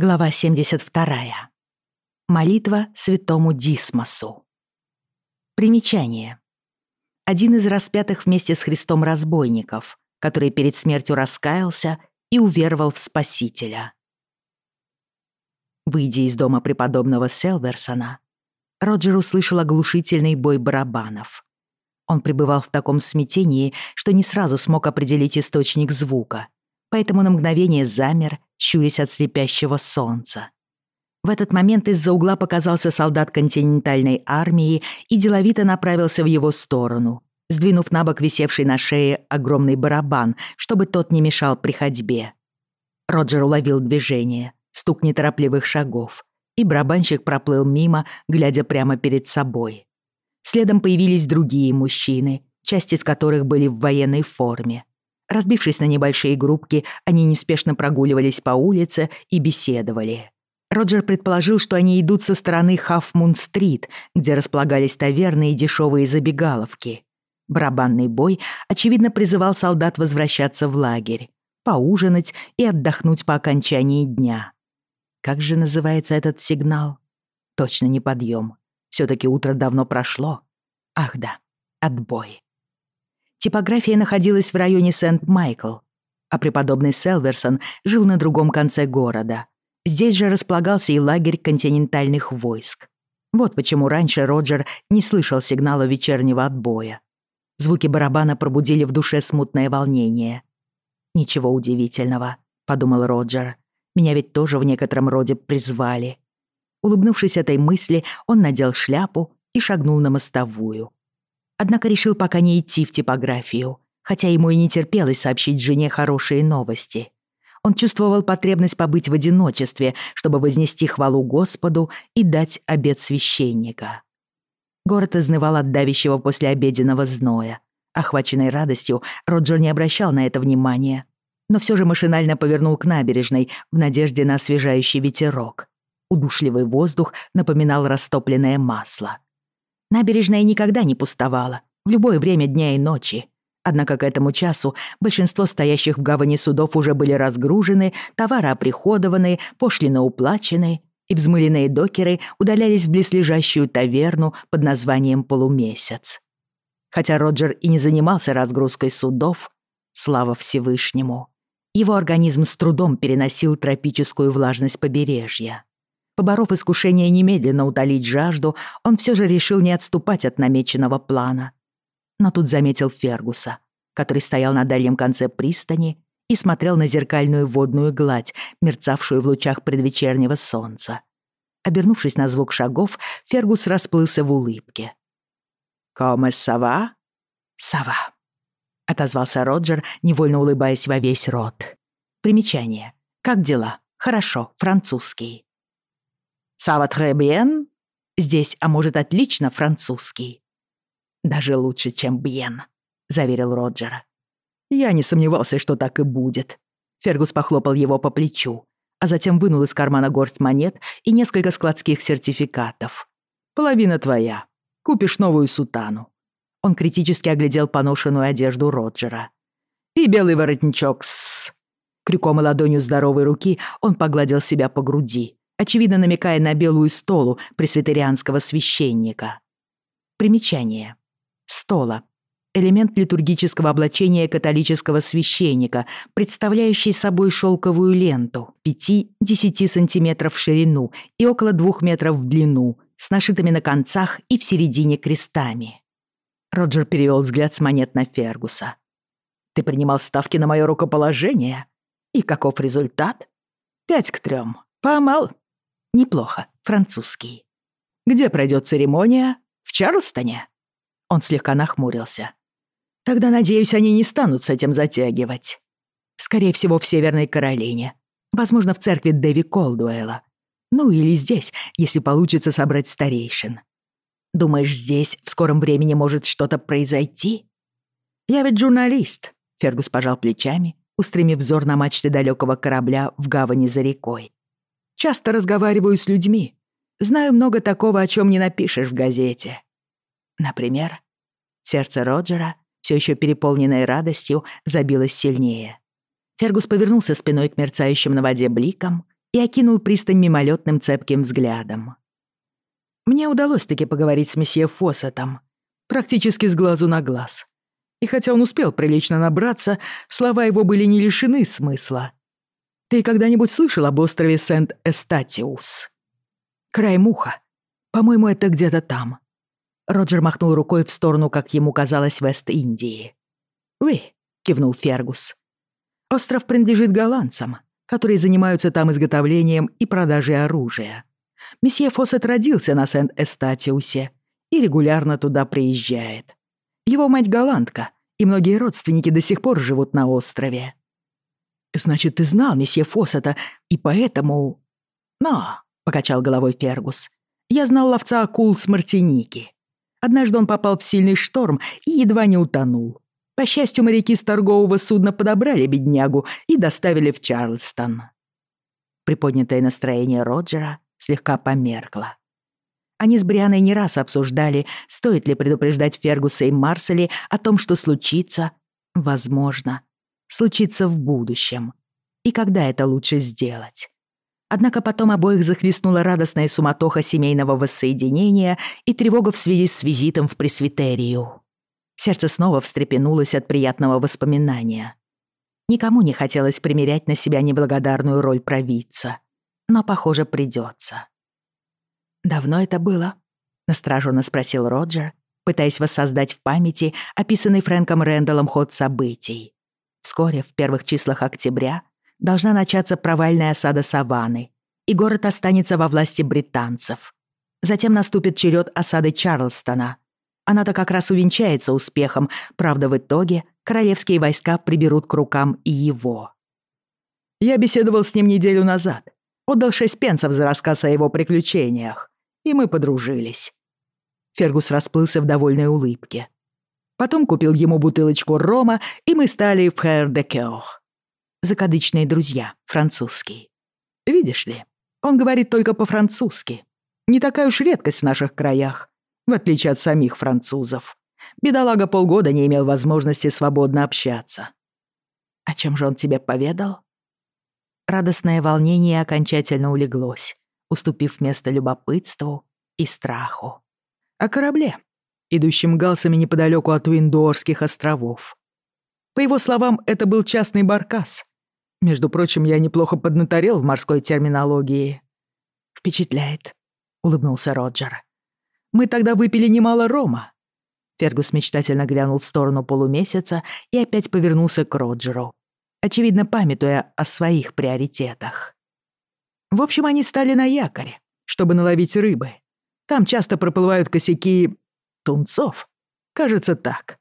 Глава 72. Молитва святому Дисмосу. Примечание. Один из распятых вместе с Христом разбойников, который перед смертью раскаялся и уверовал в Спасителя. Выйдя из дома преподобного Селверсона, Роджер услышал оглушительный бой барабанов. Он пребывал в таком смятении, что не сразу смог определить источник звука, поэтому на мгновение замер щурясь от слепящего солнца. В этот момент из-за угла показался солдат континентальной армии и деловито направился в его сторону, сдвинув на бок висевший на шее огромный барабан, чтобы тот не мешал при ходьбе. Роджер уловил движение, стук неторопливых шагов, и барабанщик проплыл мимо, глядя прямо перед собой. Следом появились другие мужчины, часть из которых были в военной форме. разбившись на небольшие группки, они неспешно прогуливались по улице и беседовали. Роджер предположил, что они идут со стороны Хафмун-стрит, где располагались таверны и дешевые забегаловки. Барабанный бой, очевидно, призывал солдат возвращаться в лагерь, поужинать и отдохнуть по окончании дня. Как же называется этот сигнал? Точно не подъем. Все-таки утро давно прошло. Ах да, отбой. Типография находилась в районе Сент-Майкл, а преподобный Селверсон жил на другом конце города. Здесь же располагался и лагерь континентальных войск. Вот почему раньше Роджер не слышал сигнала вечернего отбоя. Звуки барабана пробудили в душе смутное волнение. «Ничего удивительного», — подумал Роджер. «Меня ведь тоже в некотором роде призвали». Улыбнувшись этой мысли, он надел шляпу и шагнул на мостовую. Однако решил пока не идти в типографию, хотя ему и не терпелось сообщить жене хорошие новости. Он чувствовал потребность побыть в одиночестве, чтобы вознести хвалу Господу и дать обед священника. Город изнывал от давящего послеобеденного зноя. Охваченный радостью, Роджер не обращал на это внимания, но все же машинально повернул к набережной в надежде на освежающий ветерок. Удушливый воздух напоминал растопленное масло. Набережная никогда не пустовала, в любое время дня и ночи. Однако к этому часу большинство стоящих в гавани судов уже были разгружены, товары оприходованы, пошлины уплачены, и взмыленные докеры удалялись в близлежащую таверну под названием «Полумесяц». Хотя Роджер и не занимался разгрузкой судов, слава Всевышнему, его организм с трудом переносил тропическую влажность побережья. Поборов искушение немедленно утолить жажду, он все же решил не отступать от намеченного плана. Но тут заметил Фергуса, который стоял на дальнем конце пристани и смотрел на зеркальную водную гладь, мерцавшую в лучах предвечернего солнца. Обернувшись на звук шагов, Фергус расплылся в улыбке. «Коме сова?» «Сова», — отозвался Роджер, невольно улыбаясь во весь рот. Примечание. «Как дела? Хорошо, французский». «Ça va très bien?» Здесь, а может, отлично французский. «Даже лучше, чем bien», — заверил Роджер. Я не сомневался, что так и будет. Фергус похлопал его по плечу, а затем вынул из кармана горсть монет и несколько складских сертификатов. «Половина твоя. Купишь новую сутану». Он критически оглядел поношенную одежду Роджера. «И белый воротничок с...» Крюком и ладонью здоровой руки он погладил себя по груди очевидно намекая на белую столу пресвитерианского священника. Примечание. Стола. Элемент литургического облачения католического священника, представляющий собой шелковую ленту 5-10 см в ширину и около 2 метров в длину, с нашитыми на концах и в середине крестами. Роджер перевел взгляд с монет на Фергуса. «Ты принимал ставки на мое рукоположение? И каков результат? Пять к трем. Помал неплохо, французский. Где пройдет церемония? В Чарльстоне?» Он слегка нахмурился. «Тогда, надеюсь, они не станут с этим затягивать. Скорее всего, в Северной Каролине. Возможно, в церкви Дэви Колдуэла. Ну или здесь, если получится собрать старейшин. Думаешь, здесь в скором времени может что-то произойти?» «Я ведь журналист», — Фергус пожал плечами, устремив взор на мачты далекого корабля в гавани за рекой. Часто разговариваю с людьми. Знаю много такого, о чем не напишешь в газете. Например, сердце Роджера, все еще переполненное радостью, забилось сильнее. Фергус повернулся спиной к мерцающим на воде бликам и окинул пристань мимолетным цепким взглядом. Мне удалось таки поговорить с месье Фоссетом, практически с глазу на глаз. И хотя он успел прилично набраться, слова его были не лишены смысла — ты когда-нибудь слышал об острове Сент-Эстатиус? Край муха. По-моему, это где-то там. Роджер махнул рукой в сторону, как ему казалось, Вест-Индии. «Вы», — кивнул Фергус. «Остров принадлежит голландцам, которые занимаются там изготовлением и продажей оружия. Месье Фоссет родился на Сент-Эстатиусе и регулярно туда приезжает. Его мать голландка, и многие родственники до сих пор живут на острове. Значит, ты знал месье Фоссета, и поэтому...» «Но», — покачал головой Фергус, — «я знал ловца акул с Мартиники. Однажды он попал в сильный шторм и едва не утонул. По счастью, моряки с торгового судна подобрали беднягу и доставили в Чарльстон». Приподнятое настроение Роджера слегка померкло. Они с Брианой не раз обсуждали, стоит ли предупреждать Фергуса и Марсели о том, что случится, возможно, случится в будущем. И когда это лучше сделать? Однако потом обоих захлестнула радостная суматоха семейного воссоединения и тревога в связи с визитом в пресвитерию. Сердце снова встрепенулось от приятного воспоминания. Никому не хотелось примерять на себя неблагодарную роль провидца. Но, похоже, придется. «Давно это было?» — настороженно спросил Роджер, пытаясь воссоздать в памяти описанный Фрэнком Рэндаллом ход событий. Вскоре, в первых числах октября, должна начаться провальная осада Саванны, и город останется во власти британцев. Затем наступит черед осады Чарльстона. Она-то как раз увенчается успехом, правда, в итоге королевские войска приберут к рукам и его. Я беседовал с ним неделю назад, отдал шесть пенсов за рассказ о его приключениях, и мы подружились. Фергус расплылся в довольной улыбке. Потом купил ему бутылочку рома, и мы стали в Хэр де Кёр. Закадычные друзья, французский. Видишь ли, он говорит только по-французски. Не такая уж редкость в наших краях, в отличие от самих французов. Бедолага полгода не имел возможности свободно общаться. О чем же он тебе поведал? Радостное волнение окончательно улеглось, уступив место любопытству и страху. О корабле, идущим галсами неподалеку от Виндуорских островов. По его словам, это был частный баркас. Между прочим, я неплохо поднаторел в морской терминологии. «Впечатляет», — улыбнулся Роджер. «Мы тогда выпили немало рома». Фергус мечтательно глянул в сторону полумесяца и опять повернулся к Роджеру, очевидно памятуя о своих приоритетах. В общем, они стали на якоре, чтобы наловить рыбы. Там часто проплывают косяки тунцов. Кажется, так.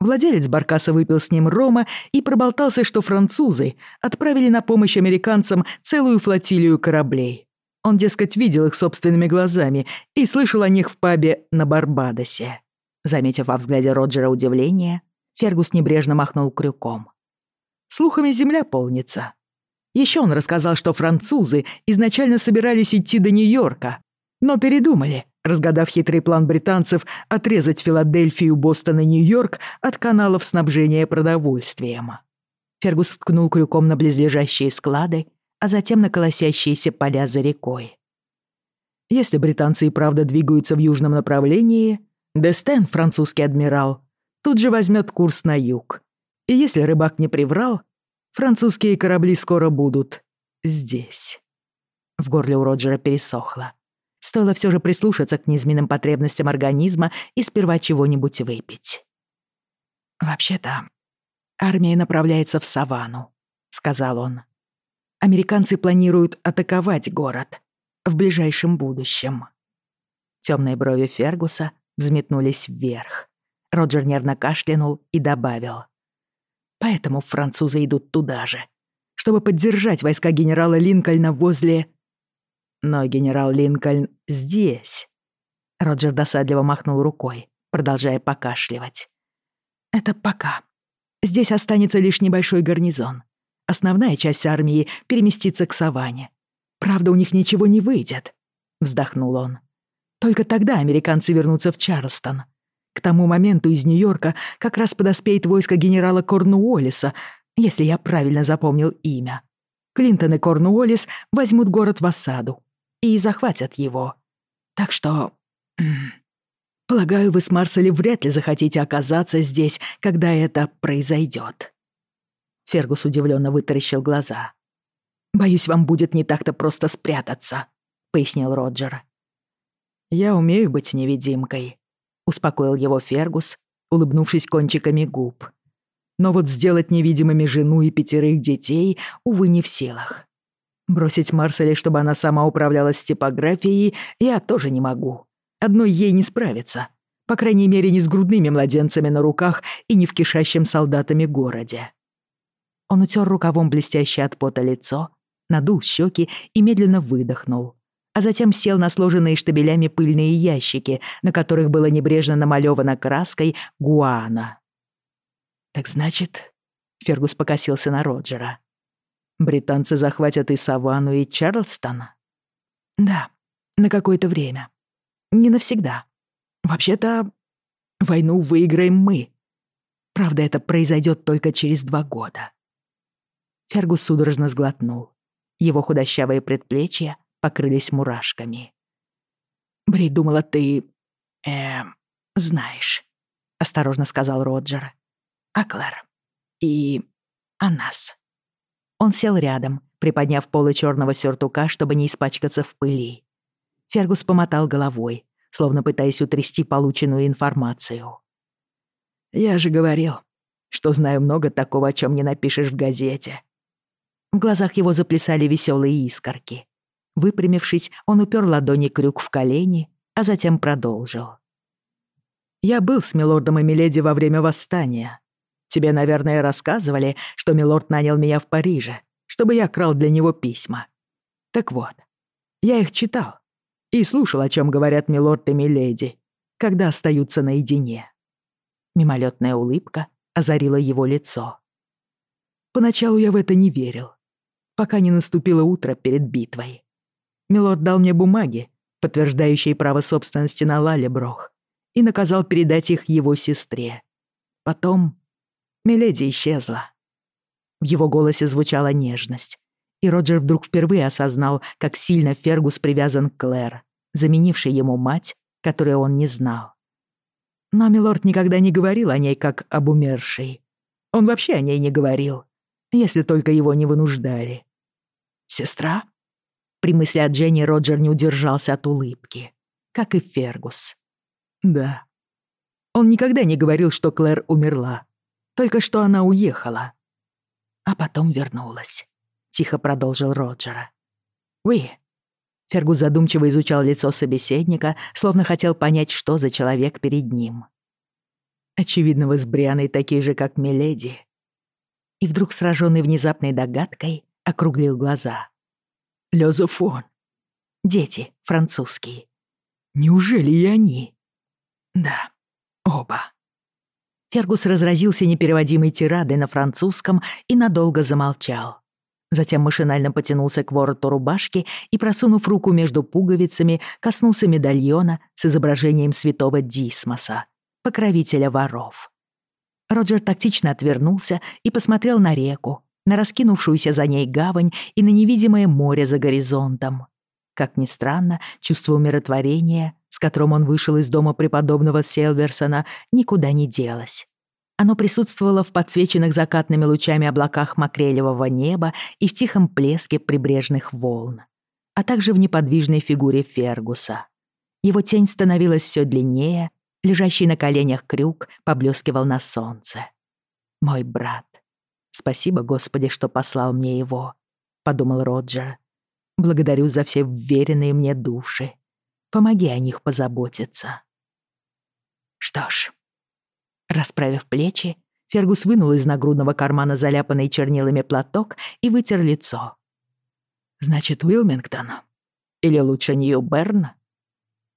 Владелец баркаса выпил с ним рома и проболтался, что французы отправили на помощь американцам целую флотилию кораблей. Он, дескать, видел их собственными глазами и слышал о них в пабе на Барбадосе. Заметив во взгляде Роджера удивление, Фергус небрежно махнул крюком. «Слухами земля полнится». Еще он рассказал, что французы изначально собирались идти до Нью-Йорка, но передумали разгадав хитрый план британцев отрезать Филадельфию, Бостон и Нью-Йорк от каналов снабжения продовольствием. Фергус ткнул крюком на близлежащие склады, а затем на колосящиеся поля за рекой. Если британцы и правда двигаются в южном направлении, Дестен, французский адмирал, тут же возьмет курс на юг. И если рыбак не приврал, французские корабли скоро будут здесь. В горле у Роджера пересохло. Стоило все же прислушаться к низменным потребностям организма и сперва чего-нибудь выпить. «Вообще-то, армия направляется в саванну», — сказал он. «Американцы планируют атаковать город в ближайшем будущем». Темные брови Фергуса взметнулись вверх. Роджер нервно кашлянул и добавил. «Поэтому французы идут туда же, чтобы поддержать войска генерала Линкольна возле но генерал Линкольн здесь». Роджер досадливо махнул рукой, продолжая покашливать. «Это пока. Здесь останется лишь небольшой гарнизон. Основная часть армии переместится к Саванне. Правда, у них ничего не выйдет», — вздохнул он. «Только тогда американцы вернутся в Чарльстон. К тому моменту из Нью-Йорка как раз подоспеет войско генерала Корнуоллиса, если я правильно запомнил имя. Клинтон и Корнуоллис возьмут город в осаду, и захватят его. Так что... Полагаю, вы с Марселли вряд ли захотите оказаться здесь, когда это произойдет. Фергус удивленно вытаращил глаза. «Боюсь, вам будет не так-то просто спрятаться», — пояснил Роджер. «Я умею быть невидимкой», — успокоил его Фергус, улыбнувшись кончиками губ. «Но вот сделать невидимыми жену и пятерых детей, увы, не в силах. Бросить Марселе, чтобы она сама управлялась типографией, я тоже не могу. Одной ей не справиться. По крайней мере, не с грудными младенцами на руках и не в кишащем солдатами городе. Он утер рукавом блестящее от пота лицо, надул щеки и медленно выдохнул. А затем сел на сложенные штабелями пыльные ящики, на которых было небрежно намалевано краской гуана. «Так значит...» — Фергус покосился на Роджера — Британцы захватят и Саванну, и Чарльстона. «Да, на какое-то время. Не навсегда. Вообще-то, войну выиграем мы. Правда, это произойдет только через два года». Фергус судорожно сглотнул. Его худощавые предплечья покрылись мурашками. «Бри, думала, ты... эм... знаешь», — осторожно сказал Роджер. «А Клэр? И... о нас?» Он сел рядом, приподняв полы черного сюртука, чтобы не испачкаться в пыли. Фергус помотал головой, словно пытаясь утрясти полученную информацию. «Я же говорил, что знаю много такого, о чем не напишешь в газете». В глазах его заплясали веселые искорки. Выпрямившись, он упер ладони крюк в колени, а затем продолжил. «Я был с милордом и миледи во время восстания. Тебе, наверное, рассказывали, что Милорд нанял меня в Париже, чтобы я крал для него письма. Так вот, я их читал и слушал, о чем говорят Милорд и Миледи, когда остаются наедине. Мимолетная улыбка озарила его лицо. Поначалу я в это не верил, пока не наступило утро перед битвой. Милорд дал мне бумаги, подтверждающие право собственности на Лалеброх, и наказал передать их его сестре. Потом Миледи исчезла. В его голосе звучала нежность, и Роджер вдруг впервые осознал, как сильно Фергус привязан к Клэр, заменившей ему мать, которую он не знал. Но Милорд никогда не говорил о ней как об умершей. Он вообще о ней не говорил, если только его не вынуждали. «Сестра?» При мысли о Дженни Роджер не удержался от улыбки, как и Фергус. «Да». Он никогда Только что она уехала. А потом вернулась. Тихо продолжил Роджера. «Вы...» Фергу задумчиво изучал лицо собеседника, словно хотел понять, что за человек перед ним. «Очевидно, вы с Брианой такие же, как Миледи». И вдруг, сраженный внезапной догадкой, округлил глаза. «Лёзофон. Дети, французские. Неужели и они?» «Да, оба». Фергус разразился непереводимой тирадой на французском и надолго замолчал. Затем машинально потянулся к вороту рубашки и, просунув руку между пуговицами, коснулся медальона с изображением святого Дисмоса, покровителя воров. Роджер тактично отвернулся и посмотрел на реку, на раскинувшуюся за ней гавань и на невидимое море за горизонтом. Как ни странно, чувство умиротворения, с которым он вышел из дома преподобного Селверсона, никуда не делось. Оно присутствовало в подсвеченных закатными лучами облаках макрелевого неба и в тихом плеске прибрежных волн, а также в неподвижной фигуре Фергуса. Его тень становилась все длиннее, лежащий на коленях крюк поблескивал на солнце. «Мой брат. Спасибо, Господи, что послал мне его», — подумал Роджер. благодарю за все вверенные мне души. Помоги о них позаботиться. Что ж, расправив плечи, Фергус вынул из нагрудного кармана заляпанный чернилами платок и вытер лицо. Значит, Уилмингтон? Или лучше Нью-Берн?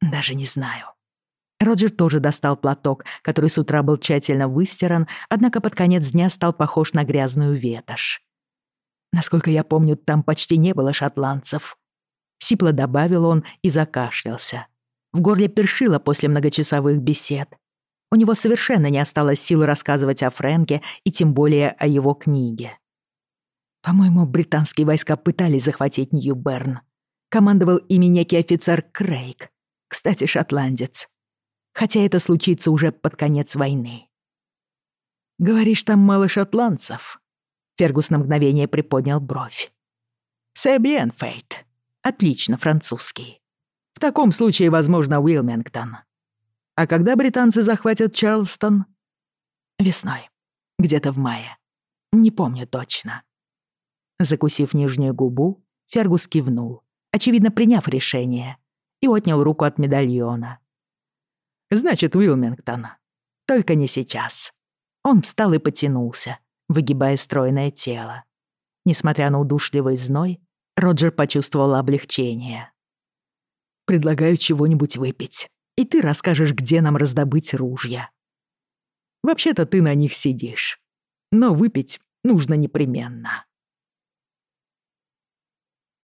Даже не знаю. Роджер тоже достал платок, который с утра был тщательно выстиран, однако под конец дня стал похож на грязную ветошь. Насколько я помню, там почти не было шотландцев. Сипло добавил он и закашлялся. В горле першило после многочасовых бесед. У него совершенно не осталось сил рассказывать о Фрэнке и тем более о его книге. По-моему, британские войска пытались захватить Нью-Берн. Командовал ими некий офицер Крейг. Кстати, шотландец. Хотя это случится уже под конец войны. «Говоришь, там мало шотландцев?» Фергус на мгновение приподнял бровь. «Себиен, Фейт. Отлично, французский. В таком случае, возможно, Уилмингтон. А когда британцы захватят Чарлстон? весной «Весной. Где-то в мае. Не помню точно». Закусив нижнюю губу, Фергус кивнул, очевидно, приняв решение, и отнял руку от медальона. «Значит, Уилмингтон. Только не сейчас». Он встал и потянулся, выгибая стройное тело. Несмотря на удушливый зной, Роджер почувствовал облегчение. «Предлагаю чего-нибудь выпить, и ты расскажешь, где нам раздобыть ружья. Вообще-то ты на них сидишь, но выпить нужно непременно».